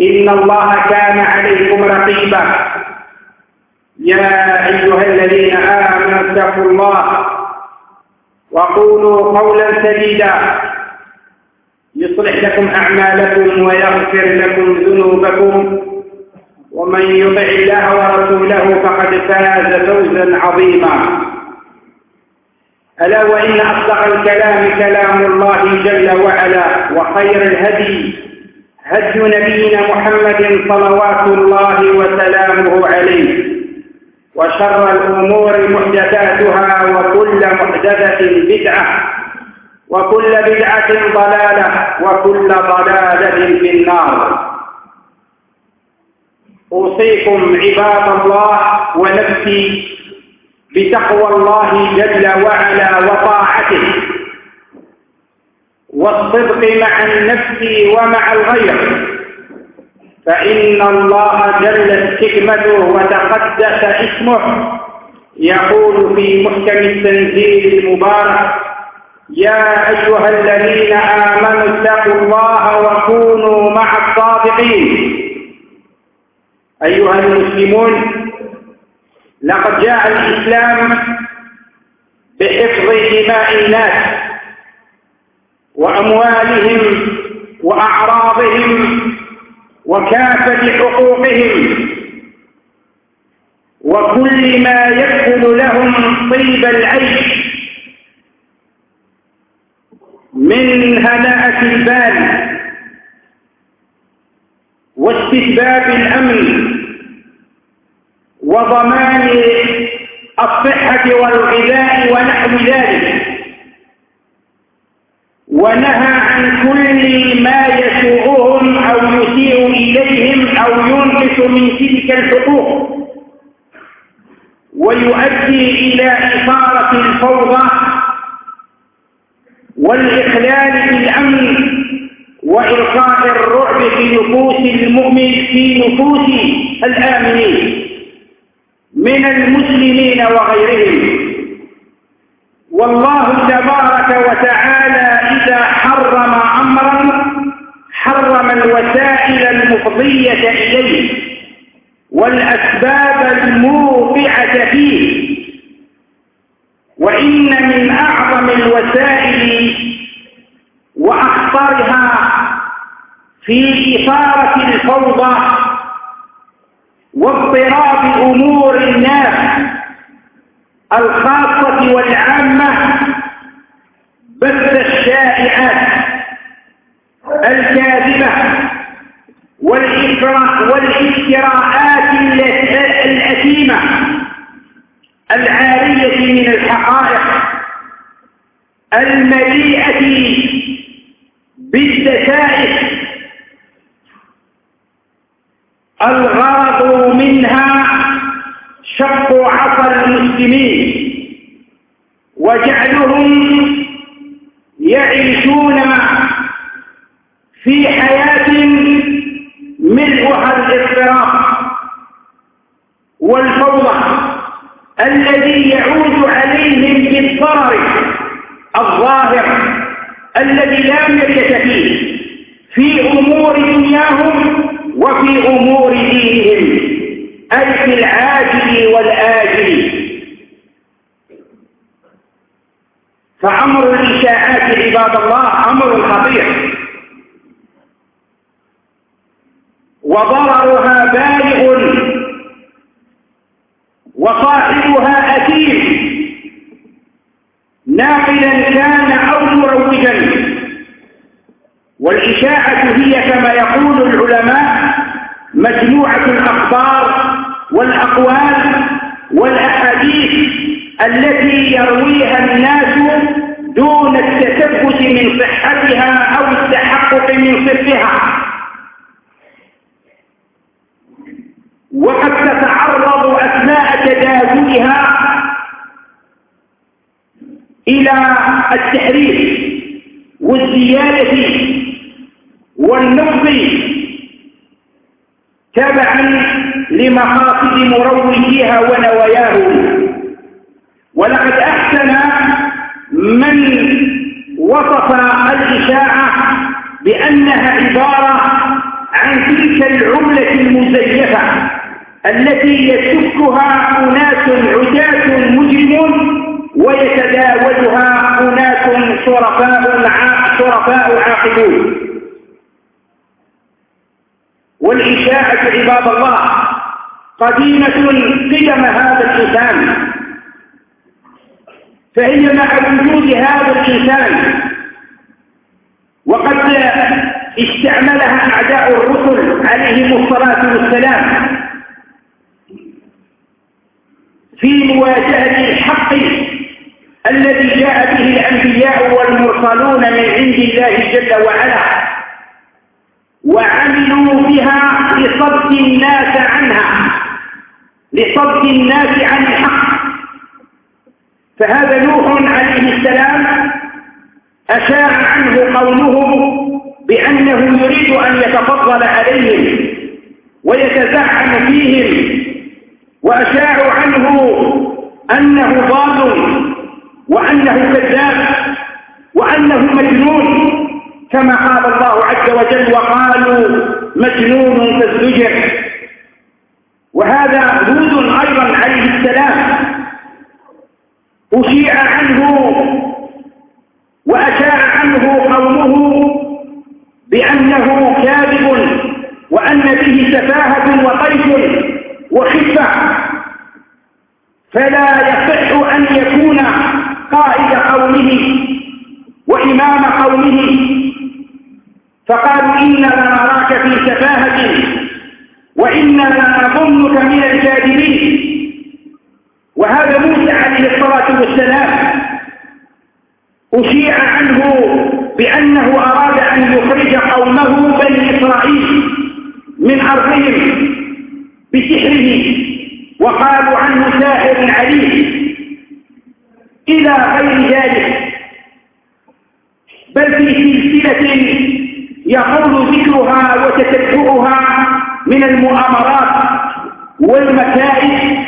إن الله كان عليكم رقيبا. يا أيها الذين آمنوا اتقوا الله وقولوا قولا سديدا. يصلح لكم أعمالكم ويغفر لكم ذنوبكم. ومن يطع الله ورسوله فقد فاز فوزا عظيما. ألا وإن أصدق الكلام كلام الله جل وعلا وخير الهدي هدي نبينا محمد صلوات الله وسلامه عليه وشر الأمور محدثاتها وكل محدثة بدعة وكل بدعة ضلالة وكل ضلالة في النار. أوصيكم عباد الله ونفسي بتقوى الله جل وعلا وطاعته. والصدق مع النفس ومع الغير. فإن الله جلت حكمته وتقدس اسمه يقول في محكم التنزيل المبارك يا أيها الذين آمنوا اتقوا الله وكونوا مع الصادقين. أيها المسلمون لقد جاء الإسلام بحفظ دماء الناس. وأموالهم وأعراضهم وكافة حقوقهم وكل ما يدخل لهم طيب العيش من هناءة البال واستتباب الأمن وضمان الصحة والغذاء ونحو ذلك. ونهى عن كل ما يسوءهم أو يسيء إليهم أو ينقص من تلك الحقوق. ويؤدي إلى إثارة الفوضى والإخلال في الأمن وإلقاء الرعب في نفوس المؤمن في نفوس الآمنين من المسلمين وغيرهم. والله تبارك وتعالى إذا حرم أمرا حرم الوسائل المفضية إليه والأسباب الموقعة فيه. وإن من أعظم الوسائل وأخطرها في إثارة الفوضى واضطراب أمور الخاصة والعامة بث الشائعات الكاذبة والافتراءات الأثيمة العارية من الحقائق المليئة بالدسائس الغرض منها شق عصا المسلمين وجعلهم يعيشون في حياة ملؤها الاضطراب والفوضى الذي يعود عليهم بالضرر الظاهر الذي لا مرية فيه في أمور دنياهم وفي أمور دينهم. أي في العاجل والآجل. فأمر الإشاعات عباد الله أمر خطير. وضررها بالغ وصاحبها أثير ناقلا كان أو مروجا. والإشاعة هي كما يقول العلماء مجموعة الأخبار والأقوال والأحاديث التي يرويها الناس دون التثبت من صحتها أو التحقق من صدقها وقد تتعرض أثناء تداولها إلى التحريف والزيادة والنقض تبعا لمقاصد مروجيها ونواياهم ولقد أحسن من وصف الإشاعة بأنها عبارة عن تلك العملة المزيفة التي يسكها أناس عتاة مجرمون ويتداولها أناس شرفاء شرفاء عاقلون. والإشاعة عباد الله قديمة قدم هذا الإنسان. فهي مع وجود هذا الإنسان. وقد استعملها أعداء الرسل عليهم الصلاة والسلام. في مواجهة الحق الذي جاء به الأنبياء والمرسلون من عند الله جل وعلا. وعملوا بها لصد الناس عنها. لصد الناس عن الحق. فهذا نوح عليه السلام أشاع عنه قومه بأنه يريد أن يتفضل عليهم ويتزعم فيهم وأشاعوا عنه أنه ضال وأنه كذاب وأنه مجنون. كما قال الله عز وجل وقالوا مجنون فازدجر وهذا هود أيضا عليه السلام. أشيع عنه وأشاع عنه قومه بأنه كاذب وأن به سفاهة وطيش وخفة. فلا يصح أن يكون قائد قومه وإمام قومه. فقالوا إننا نراك في سفاهة وإننا نظنك من الكاذبين وهذا موسى عليه الصلاة والسلام أشيع عنه بأنه أراد أن يخرج قومه إسرائيل من أرضهم بسحره وقالوا عنه ساحر عليم. إلى غير ذلك بل في سلسلة يقول ذكرها وتتبعها من المؤامرات والمكائد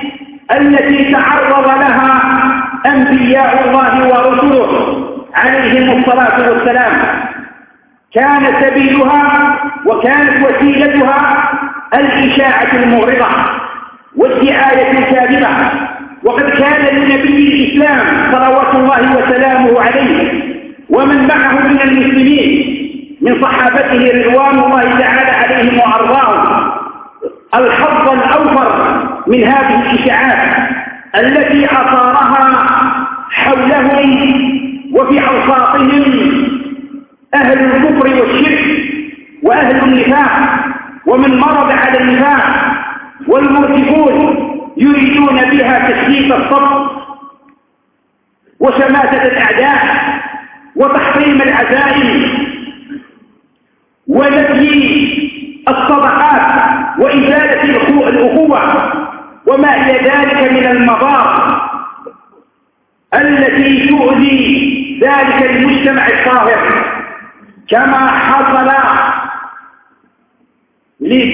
التي تعرض لها أنبياء الله ورسله عليهم الصلاة والسلام. كان سبيلها وكانت وسيلتها الإشاعة المغرضة والدعاية الكاذبة. وقد كان لنبي الإسلام صلوات الله وسلامه عليه ومن معه من المسلمين من صحابته رضوان الله تعالى عليهم وأرضاهم الحظ الأوفر من هذه الإشاعات التي أثارها حولهم وفي أوساطهم أهل الكفر والشرك وأهل النفاق ومن مرض على النفاق والمرتفون يريدون بها تشديد الصبر وشماتة الأعداء وتحطيم العزائم ونفي الصدقات وإزالة الأخوة وما إلى ذلك من المضار التي تؤذي ذلك المجتمع الطاهر. كما حصل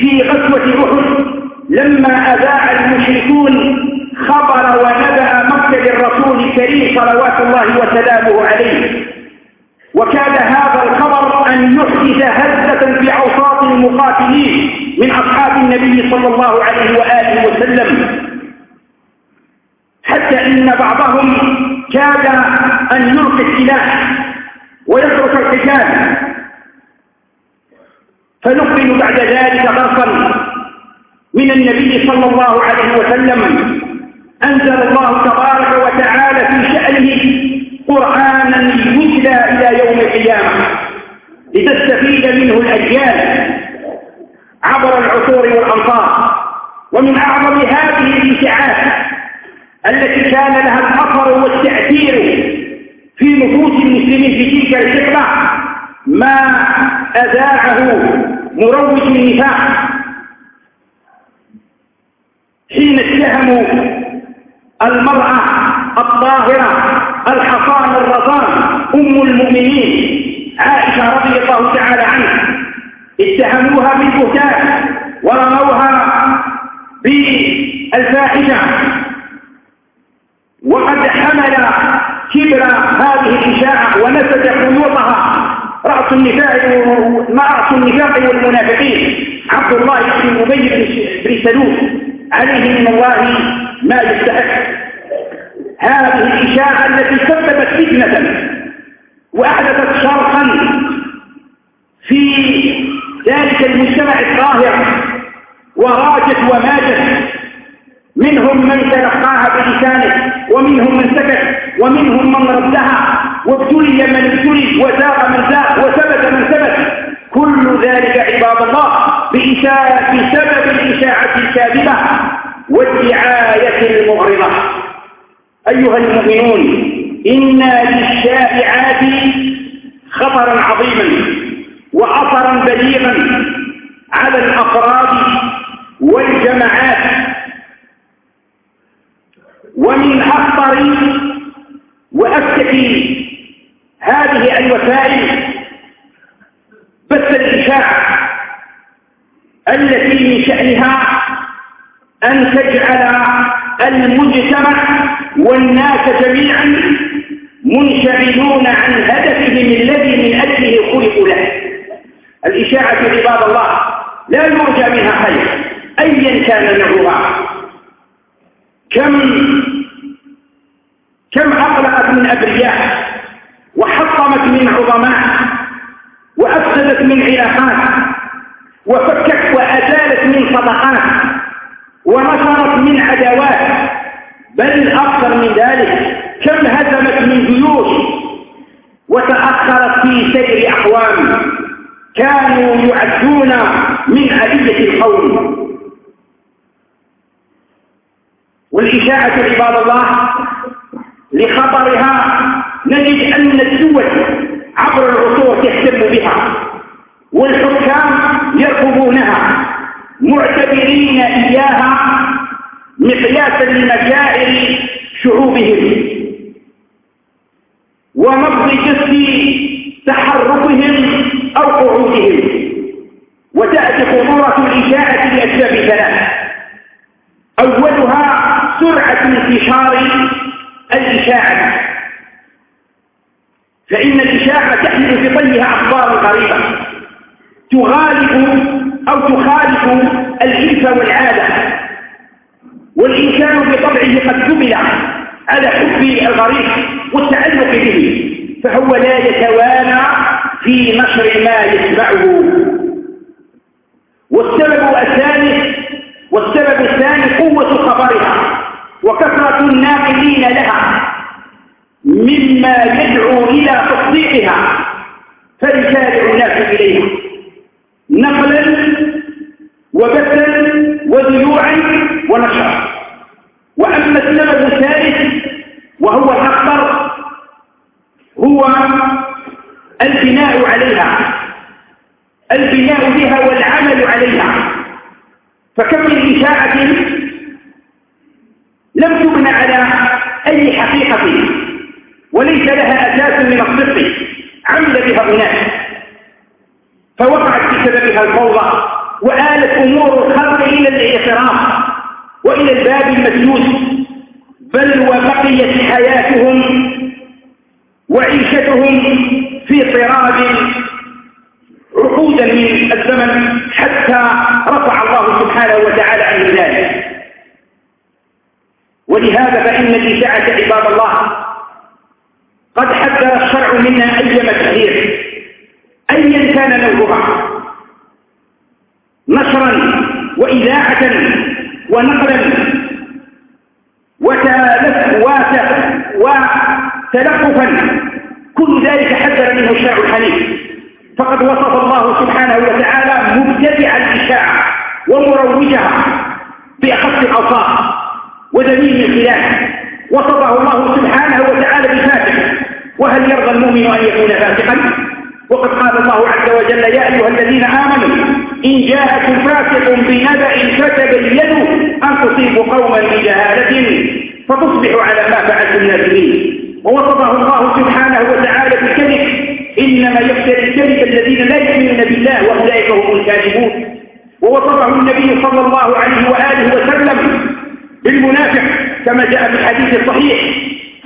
في غزوة أحد لما أذاع المشركون خبر ونبأ مقتل الرسول الكريم صلوات الله وسلامه عليه. وكان هذا الخبر أن يحدث هزة في أوساط المقاتلين من أصحاب النبي صلى الله عليه وآله وسلم. حتى إن بعضهم كاد أن يلقي السلاح. ويترك القتال فنقبل بعد ذلك غرفا من النبي صلى الله عليه وسلم. أنزل الله تبارك وتعالى في شأنه قرآنا يتلى إلى يوم القيامة. لتستفيد منه الأجيال عبر العصور والأمطار ومن أعظم هذه الإشاعات التي كان لها الأثر والتأثير في نفوس المسلمين في تلك الحقبة ما أذاعه مروج النفاق. حين اتهموا المرأة الطاهرة الحصان الرضان أم المؤمنين عائشة رضي الله تعالى عنها اتهموها بالبهتان ورموها بالفاحشة وقد حمل كبر هذه خيوطها رأس النفاق ما رأس النفاق والمنافقين. عبد الله بن أبي بن سلول. عليه من الله ما يستحق. هذه الإشاعة التي سببت فتنة وأحدثت شرخا في ذلك المجتمع الطاهر. وراجت وماجت منهم من تلقاها بلسانه ومنهم من سكت ومنهم من ردها وابتلي من ابتلي وزاغ من زاغ وثبت من ثبت. كل ذلك عباد الله بسبب الإشاعة الكاذبة والدعاية المغرضة. أيها المؤمنون إن للشائعات خطرا عظيما وأثرا بليغا على الأفراد والجماعات ومن أخطر وأفتك هذه الوسائل بث الإشاعة التي من شأنها أن تجعل المجتمع والناس جميعا منشغلون عن هدفهم الذي من أجله خلقوا له. الإشاعة عباد الله لا يرجى منها خير أيا كان نوعها كم كم أقلقت من أبرياء وحطمت من عظماء وأفسدت من علاقات وفكت وأزالت من صدقات ونشرت من عداوات. بل أكثر من ذلك كم هزمت من جيوش وتأخرت في سير أقوام كانوا يعدون من عدية القوم. والإشاعة عباد الله لخطرها نجد أن الدول عبر العصور تهتم بها والحكام يركبونها معتبرين إياها مقياسا لمشاعر شعوبهم. ومضي جسد تحركهم أو قعودهم. وتأتي خطورة الإشاعة لأسباب ثلاث أولها سرعة انتشار الإشاعة فإن الإشاعة تحمل في طيها أخبار غريبة تغالب أو تخالف الإنس والعادة. والإنسان بطبعه قد جبل على حب الغريب والتعلق به. فهو لا يتوانى في نشر ما يسمعه والسبب الثاني والسبب الثاني قوة خبرها. وكثرة الناقلين لها مما يدعو إلى تصديقها فيسارع الناس إليها. نقلا وبثا وذيوعا ونشرا. وأما السبب الثالث وهو الأخطر هو البناء عليها. البناء بها والعمل عليها. فكم من إشاعة لم تبنى على أي حقيقة وليس لها أساس من الصدق. عمل بها أناس فوقعت بسببها الفوضى وآلت أمور الخلق إلى الاعتراف وإلى الباب المسدود. بل وبقيت حياتهم وعيشتهم في طراد عقودا من الزمن حتى رفع الله سبحانه وتعالى عن ذلك ولهذا فإن الإشاعة عباد الله قد حذر الشرع منا أي تحذير أيا كان نوعها نشرا وإذاعة ونقلا وتلقفا كل ذلك حذر منه الشارع الحنيف. فقد وصف الله سبحانه وتعالى مبتدع الإشاعة ومروجها بأخص الأوصاف. ودليل الخلاف. وصفه الله سبحانه وتعالى بفاتح وهل يرضى المؤمن أن يكون فاسقا؟ وقد قال الله عز وجل يا أيها الذين آمنوا إن جاءكم فاسق بنبأ فتبينوا أن تصيبوا قوما بجهالة. فتصبحوا على ما فعلتم نادمين. ووصفه الله سبحانه وتعالى بالكذب إنما يفتري الكذب الذين لا يؤمنون بالله وأولئك هم الكاذبون. ووصفه النبي صلى الله عليه وآله وسلم بالمنافق كما جاء في الحديث الصحيح.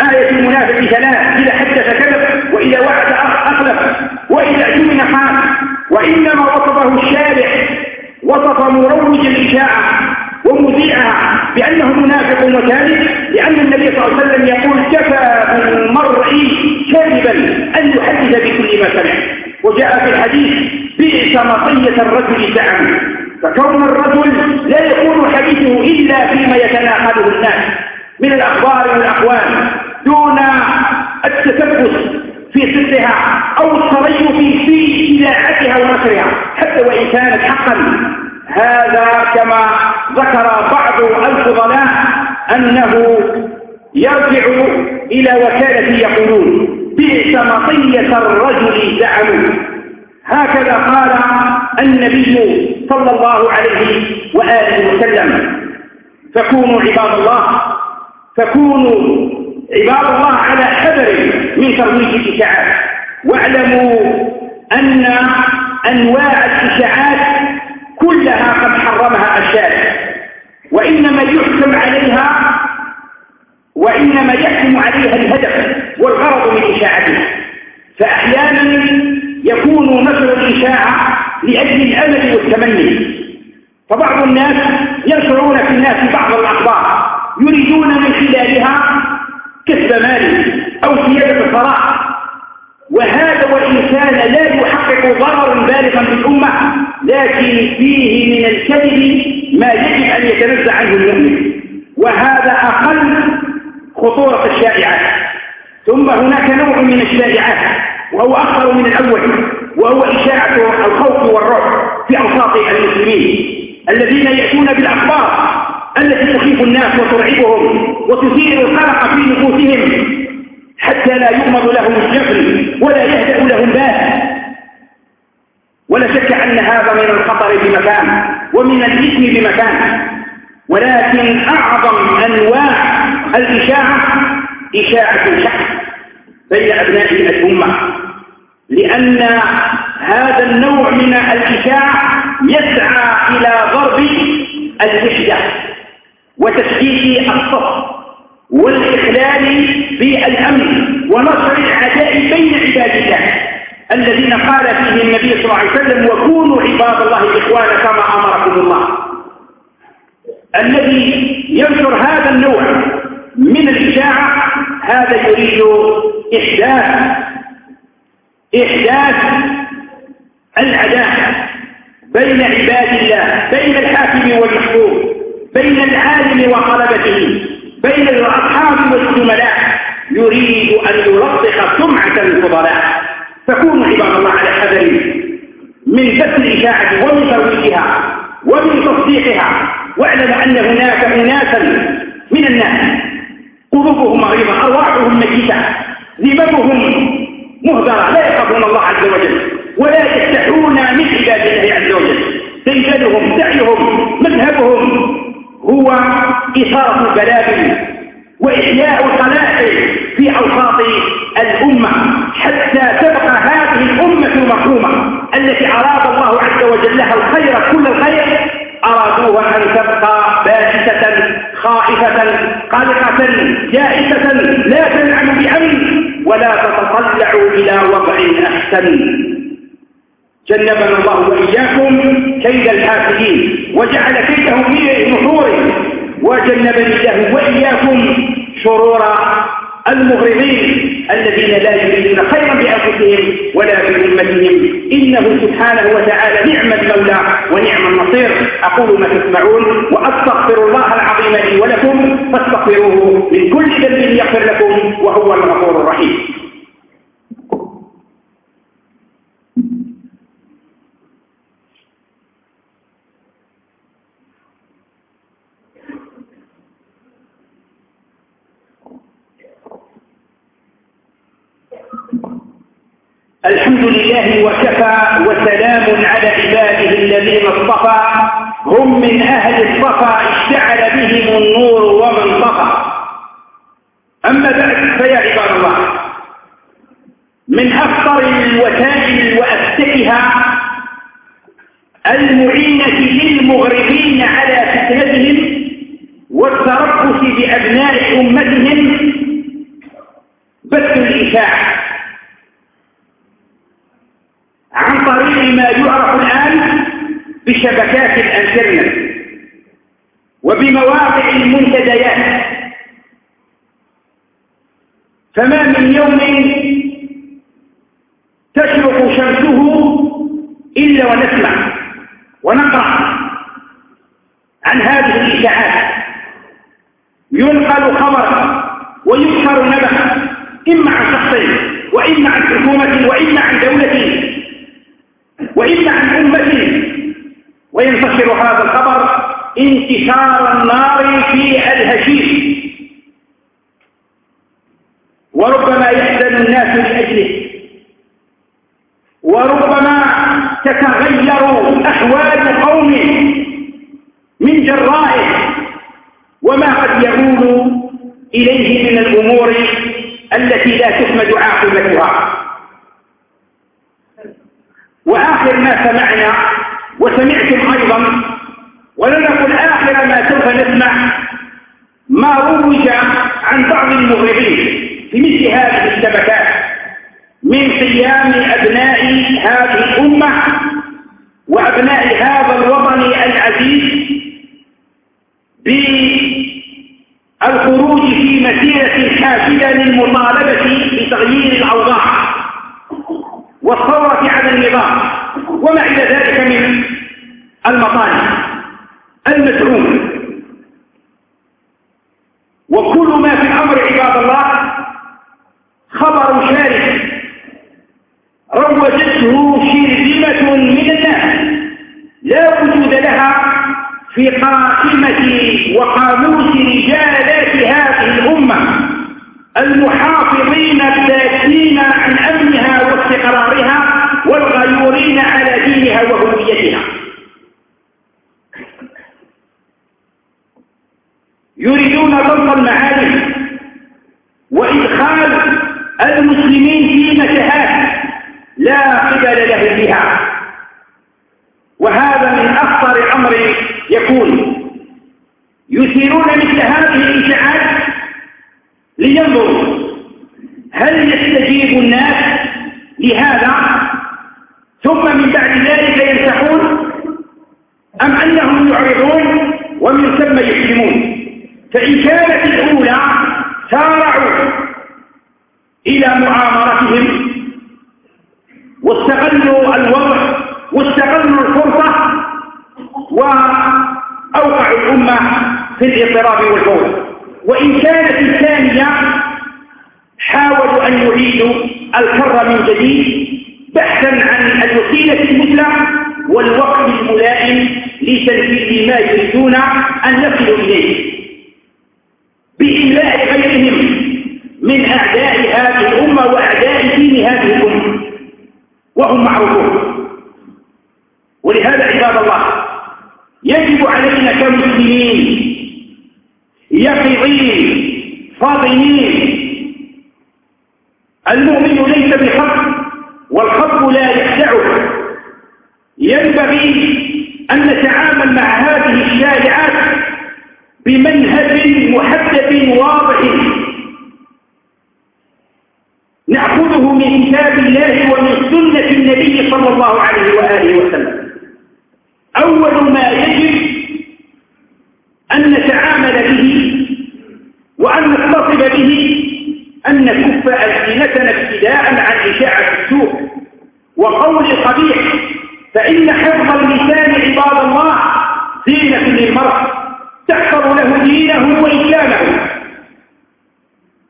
آية المنافق ثلاث إذا حدث كذب وإذا وعد أخلف وإذا اؤتمن خان وإنما وصفه الشارع وصف مروج الإشاعة ومذيعها بأنه منافق وكاذب لأن النبي صلى الله عليه وسلم يقول كفى بالمرء كاذبا أن يحدث بكل ما سمع. وجاء في الحديث بئس مطية الرجل زعم فكون الرجل لا يكون حديثه إلا فيما يتناقله الناس من الأخبار والأقوال دون التثبت في صدقها أو التريث في إذاعتها ونشرها حتى وإن كانت حقا. هذا كما ذكر بعض الفضلاء أنه يرجع إلى وكالة يقولون. بئس مطية الرجل زعموا هكذا قال النبي صلى الله عليه وآله وسلم. فكونوا عباد الله فكونوا عباد الله على حذر من ترويج الإشاعات. واعلموا أن أنواع الإشاعات كلها قد حرمها الشارع وإنما يحكم عليها وإنما يحكم عليها الهدف. والغرض من إشاعتها فأحيانا يكون نشر الإشاعة لأجل الأمل والتمني. فبعض الناس ينشرون في الناس بعض الأخبار يريدون من خلالها كسب مال أو سيادة الثراء وهذا وإن كان لا يحقق ضررا بالغا بالأمة لكن فيه من الكذب ما يجب أن يتنزع عنه المؤمن. وهذا أقل خطورة الشائعات ثم هناك نوع من الشائعات وهو أخطر من الأول وهو إشاعة الخوف والرعب في أوساط المسلمين الذين يأتون بالأخبار التي تخيف الناس وترعبهم وتثير القلق في نفوسهم حتى لا يؤمر لهم الجفل ولا يهدأ لهم بال ولا شك أن هذا من الخطر بمكان ومن الإثم بمكان ولكن أعظم أنواع الإشاعة إشاعة الشك بين أبناء الأمة. لأن هذا النوع من الإشاعة يسعى إلى ضرب الوحدة وتشكيك الصف والإخلال في الأمن ونصر العداء بين عباد الله. الذين قال فيه النبي صلى الله عليه وسلم وكونوا عباد الله إخوانا كما أمركم الله. الذي ينشر هذا النوع من الإشاعة هذا يريد إحداث إحداث العداء بين عباد الله بين الحاكم والمحكوم بين العالم وطلبته بين الأصحاب والزملاء. يريد أن يلطخ سمعة الفضلاء. فكونوا عباد الله على حذر من بث الإشاعة ومن ترويجها ومن تصديقها واعلم أن هناك أناسا من الناس قلوبهم مريضة أرواحهم ميتة ذممهم مهدرة لا يخافون الله عز وجل ولا يستحون من عباد الله عز وجل. سيدهم سعيهم مذهبهم هو إثارة البلابل وإحياء القناعل في أوساط الأمة حتى تبقى هذه الأمة المرحومة التي أراد الله عز وجل لها الخير كل الخير. أرادوها أن تبقى بائسة خائفة قلقة جائسة لا تنعم بأمن ولا تتطلع إلى وضع أحسن. جنبنا الله وإياكم كيد الحاسدين وجعل كيدهم في نحور وجنبني الله وإياكم شرور المغرضين الذين لا يريدون خيرا بأنفسهم ولا بأمتهم إنه سبحانه وتعالى نعم المولى ونعم النصير. أقول ما تسمعون وأستغفر الله العظيم لي ولكم فاستغفروه من كل ذنب يغفر لكم وهو الغفور الرحيم. الحمد لله وكفى وسلام على عباده الذين اصطفى. هم من أهل الصفا اشتعل بهم النور ومن طفى أما بعد فيا عباد الله من أخطر الوسائل وأفتكها المعينة للمغرضين على فتنتهم والتربص بأبناء أمتهم. بث الإشاعة عن طريق ما يعرف الآن بشبكات الأنترنت وبمواقع المنتديات. فما من يوم تشرق شمسه إلا ونسمع ونقرأ عن هذه الإشاعات. ينقل خبر ويذكر نبأ إما عن شخص وإما عن حكومة وإما عن دولة وإما عن أمة وينتشر هذا الخبر انتشار النار في الهشيش وربما يحزن الناس لأجله. وربما تتغير أحوال قوم من جرائه. وما قد يقول إليه من الأمور التي لا تحمد عاقبتها. وآخر ما سمعنا وسمعتم أيضا ولن نقل آخر ما سوف نسمع ما روج عن بعض المغربين في مثل هذه الشبكات من قيام أبناء هذه الأمة وأبناء هذا الوطن العزيز بالخروج في مسيرة حافلة للمطالبة بتغيير الأوضاع. والثورة على النظام. وما إلى ذلك من المطالب المزعومة وكل ما في الأمر عباد الله خبر شارك روجته شرذمة من الناس. لا وجود لها في قائمة وقاموس رجالات هذه الأمة المحافظين الذاتين عن أمنها واستقرارها والغيورين على دينها وهويتها يريدون ضبط المعالم وإدخال المسلمين في متاهات لا قبل له بها وهذا من أخطر أمر يكون يثيرون مثل هذه الإشاعات لينظروا هل يستجيب الناس لهذا ثم من بعد ذلك ينسحون أم أنهم يعرضون ومن ثم يسلمون فإن كانت الأولى سارعوا إلى معامرتهم واستغلوا الوضع واستغلوا الفرصة وأوقعوا الأمة في الاضطراب والفوضى وإن كانت الثانية حاولوا أن يعيدوا الكر من جديد بحثا عن الوسيلة المثلى والوقت الملائم لتنفيذ ما يريدون أن يصلوا إليه. بإملاء غيرهم من أعداء هذه الأمة وأعداء دين هذه الأمة. وهم معروفون. ولهذا عباد الله يجب علينا كمسلمين يقظين فاضلين. المؤمن ليس بخط والخط لا يخدعه. ينبغي أن نتعامل مع هذه الشائعات بمنهج محدد واضح. نأخذه من كتاب الله ومن سنة الله عليه وآله وسلم. أول ما يجب أن نتعامل به وأن نتصل به أن نكف ألسنتنا ابتداء عن إشاعة السوء وقول القبيح فإن حفظ اللسان عباد الله زينة للمرء تحفظ له دينه وإسلامه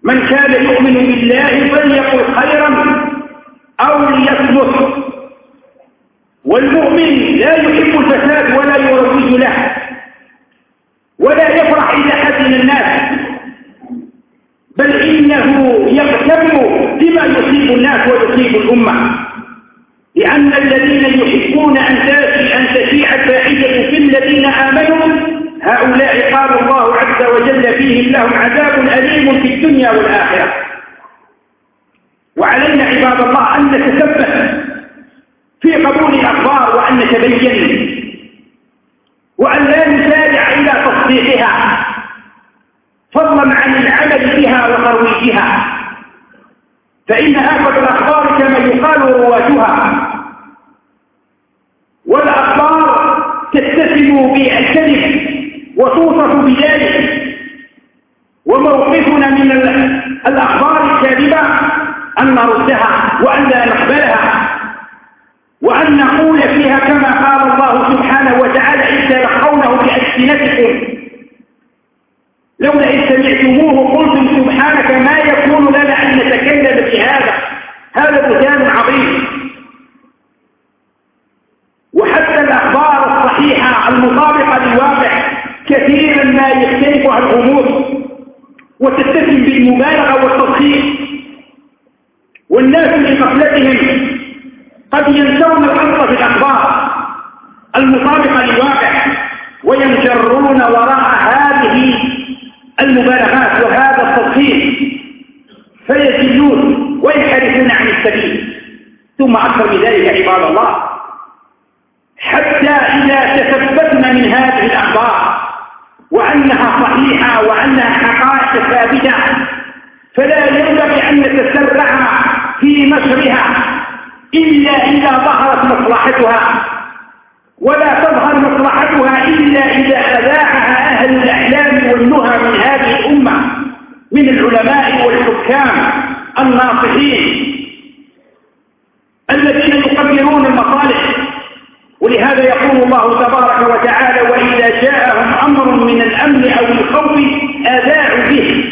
من كان يؤمن بالله فليقل خيرا أو ليصمت والمؤمن لا يحب الفساد ولا يروج له ولا يفرح إذا حزن الناس بل إنه يغتم بما يصيب الناس ويصيب الأمة لأن الذين يحبون أن أن تشيع الفاحشة في الذين آمنوا هؤلاء قال الله عز وجل فيهم لهم عذاب أليم في الدنيا والآخرة وعلينا عباد الله أن نتثبت في قبول نتبين وأن لا نسارع إلى تصديقها فضلا عن العمل بها وترويجها. فإن آفة الأخبار كما يقال رواتها والأخبار تتسم بالكذب وتوصف بذلك وموقفنا من الأخبار الكاذبة أن نردها وأن لا نقبلها. وأن نقول فيها كما قال الله سبحانه وتعالى إذ تلقونه بألسنتكم لولا إذ سمعتموه قلتم سبحانك ما يكون لنا أن نتكلم بهذا؟ هذا بهتان عظيم. وحتى الأخبار الصحيحة المطابقة للواقع كثيرا ما يختلفها الأمور وتتسم بالمبالغة والتضخيم. والناس في غفلتهم قد ينسون الأمر في الأخبار المطابقة للواقع وينجرون وراء هذه المبالغات وهذا التضخيم فيزلون وينحرفون عن السبيل. ثم أكثر من ذلك عباد الله. حتى إذا تثبتنا من هذه الأخبار وأنها صحيحة وأنها حقائق ثابتة فلا ينبغي أن نتسرع في نشرها. إلا إذا ظهرت مصلحتها. ولا تظهر مصلحتها إلا إذا أذاعها أهل الأحلام والنهى من هذه الأمة من العلماء والحكام الناصحين الذين يقدرون المصالح. ولهذا يقول الله تبارك وتعالى وإذا جاءهم أمر من الأمن أو الخوف أذاعوا به.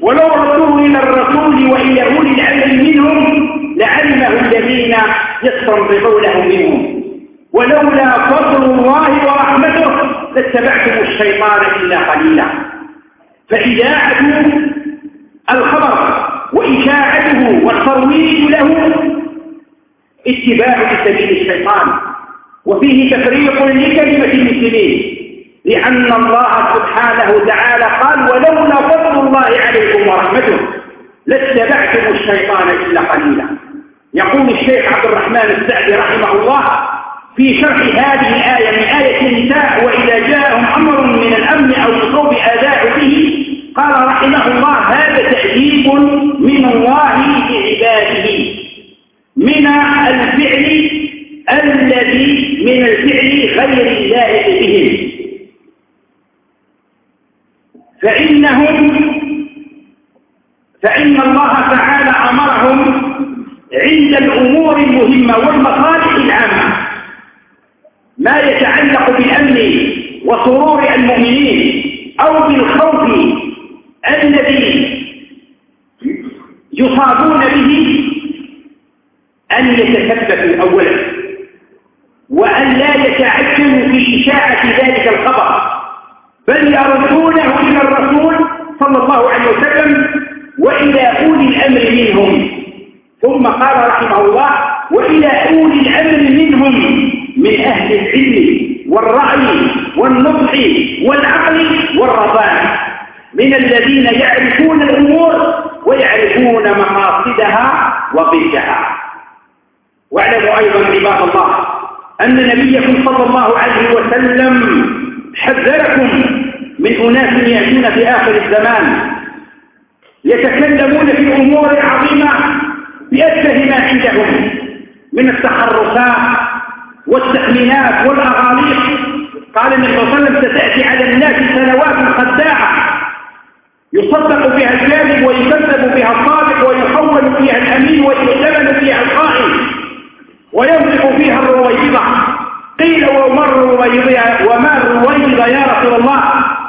ولو ردوه إلى الرسول وإلى أولي الأمر منهم لعلمه الذين يستنبطونه منهم. ولولا فضل الله ورحمته لاتبعتم الشيطان إلا قليلا. فإذاعة الخبر وإشاعته والترويج له اتباع سبيل الشيطان. وفيه تفريق لكلمة المسلمين لأن الله سبحانه تعالى قال ولولا فضل الله عليكم ورحمته لاتبعتم الشيطان إلا قليلا. يقول الشيخ عبد الرحمن السعدي رحمه الله في شرح هذه الآية من آية النساء وإذا جاءهم أمر من الأمن أو الخوف آذاء به قال رحمه الله هذا تأديب من الله لعباده من الفعل الذي من الفعل غير اللائق بهم. فإنهم فإن الله تعالى أمرهم عند الأمور المهمة والمصالح العامة. ما يتعلق بالأمن وسرور المؤمنين أو بالخوف الذي يصابون به أن يتثبتوا أولا وأن لا يتعجلوا في إشاعة ذلك الخبر. بل يردونه إلى الرسول صلى الله عليه وسلم وإلى أولي الأمر منهم. ثم قال رحمه الله وإلى أولي الأمر منهم من أهل العلم والرأي والنطق والعقل والرضان من الذين يعرفون الأمور ويعرفون مقاصدها وضدها. واعلموا أيضا عباد الله أن نبيكم صلى الله عليه وسلم حذركم من أناس يأتون في آخر الزمان يتكلمون في أمور عظيمة بأسفه ما عندهم من التحرفات والتأمينات والأغاليق قال النبي صلى الله عليه وسلم ستأتي على الناس سنوات خداعة يصدق فيها الكاذب ويكذب فيها الصادق ويحول فيها الأمين ويؤتمن فيها الخائن وينطق فيها الرويضة قيل وما الرويضة وما الرويضة يا رسول الله؟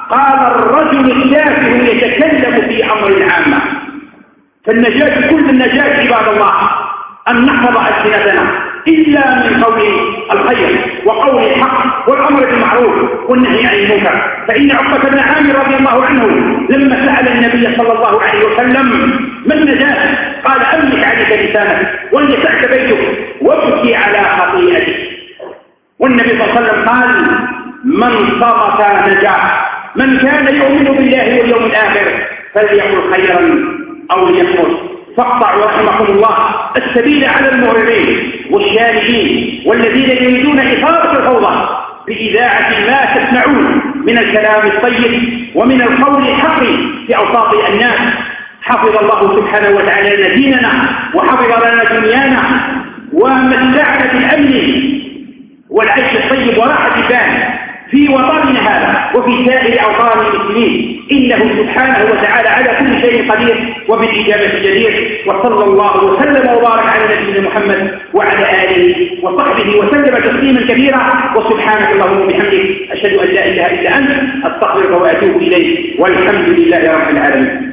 قال الرجل الكافر يتكلم في أمر العامة فالنجاة كل النجاة عباد الله أن نحفظ ألسنتنا إلا من قول الخير وقول الحق والأمر بالمعروف والنهي عن المنكر. فإن عقبة بن عامر رضي الله عنه لما سأل النبي صلى الله عليه وسلم ما النجاة؟ قال أملك عليك لسانك وليسعك بيتك وابكي على خطيئتك. والنبي صلى الله عليه وسلم قال من صمت نجاح من كان يؤمن بالله واليوم الآخر فليقل خيرا أو ليصمت فاقطعوا رحمكم الله السبيل على المعرضين والشارعين والذين يريدون إثارة الفوضى بإذاعة ما تسمعون من الكلام الطيب ومن القول الحق في أوساط الناس. حفظ الله سبحانه وتعالى لنا ديننا وحفظ لنا دنيانا. ومتعنا بالأمن والعيش الطيب وراحة البال في وطننا هذا وفي سائر أوطان المسلمين. إنه سبحانه وتعالى على كل شيء قدير وبالإجابة جدير. وصلى الله وسلم وبارك على نبينا محمد وعلى آله وصحبه وسلم تسليما كبيرا. وسبحانك اللهم وبحمدك أشهد أن لا إله إلا أنت أستغفرك وأتوب إليك. والحمد لله رب العالمين.